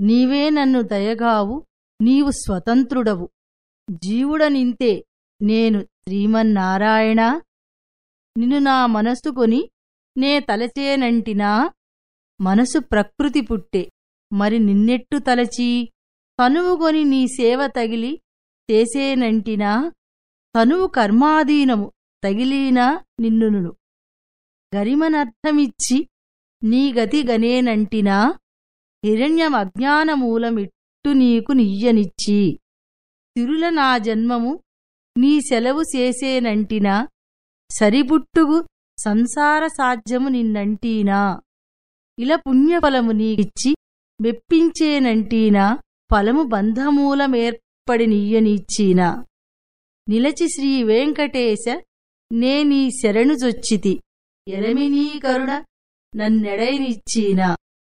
నీవే నన్ను దయగావు నీవు స్వతంత్రుడవు. జీవుడనింతే నేను శ్రీమన్నారాయణ. నిన్ను నా మనసు కొని నే తలచేనంటినా మనసు ప్రకృతి పుట్టే. మరి నిన్నెట్టు తలచి తనువుగొని నీ సేవ తగిలి చేసేనంటినా తనువు కర్మాధీనము తగిలినా నిన్నును గరిమనర్థమిచ్చి నీ గతి గనేనంటినా హిరణ్యం అజ్ఞానమూలమిట్టు నీకు నియ్యనిచ్చి. తిరుల నా జన్మము నీ సెలవు చేసేనంటినా సరిబుట్టుగు సంసార సాధ్యము నిన్నంటీనా. ఇలా పుణ్యఫలము నీకిచ్చి మెప్పించేనంటీనా ఫలము బంధమూలమేర్పడి నియ్యనిచ్చీనా. నిలచి శ్రీ వెంకటేశ నేనీ శరణుజొచ్చితి ఎరమినీ కరుణ నన్నెడైనిచ్చీనా.